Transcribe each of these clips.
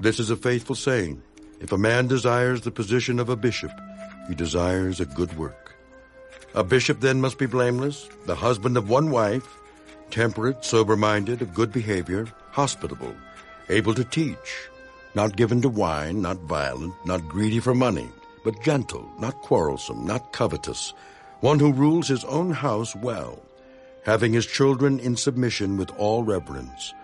This is a faithful saying. If a man desires the position of a bishop, he desires a good work. A bishop then must be blameless, the husband of one wife, temperate, sober-minded, of good behavior, hospitable, able to teach, not given to wine, not violent, not greedy for money, but gentle, not quarrelsome, not covetous, one who rules his own house well, having his children in submission with all reverence.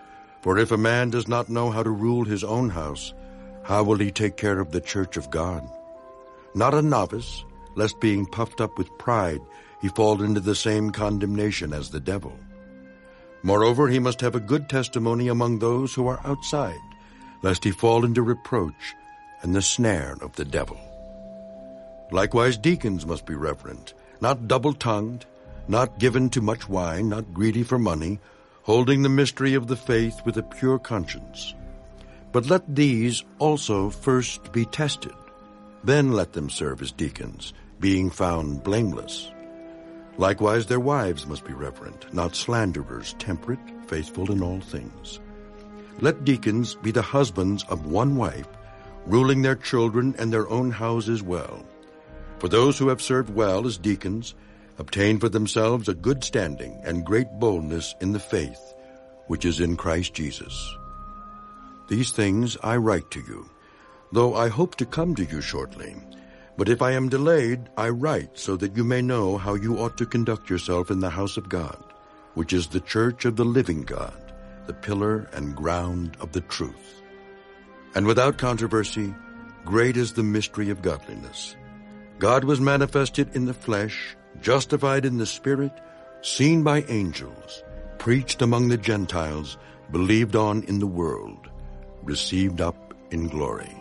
For if a man does not know how to rule his own house, how will he take care of the church of God? Not a novice, lest being puffed up with pride he fall into the same condemnation as the devil. Moreover, he must have a good testimony among those who are outside, lest he fall into reproach and the snare of the devil. Likewise, deacons must be reverent, not double-tongued, not given to much wine, not greedy for money, holding the mystery of the faith with a pure conscience. But let these also first be tested. Then let them serve as deacons, being found blameless. Likewise, their wives must be reverent, not slanderers, temperate, faithful in all things. Let deacons be the husbands of one wife, ruling their children and their own houses well. For those who have served well as deacons obtain for themselves a good standing and great boldness in the faith which is in Christ Jesus. These things I write to you, though I hope to come to you shortly. But if I am delayed, I write so that you may know how you ought to conduct yourself in the house of God, which is the church of the living God, the pillar and ground of the truth. And without controversy, great is the mystery of godliness. God was manifested in the flesh, justified in the spirit, seen by angels, preached among the Gentiles, believed on in the world, received up in glory.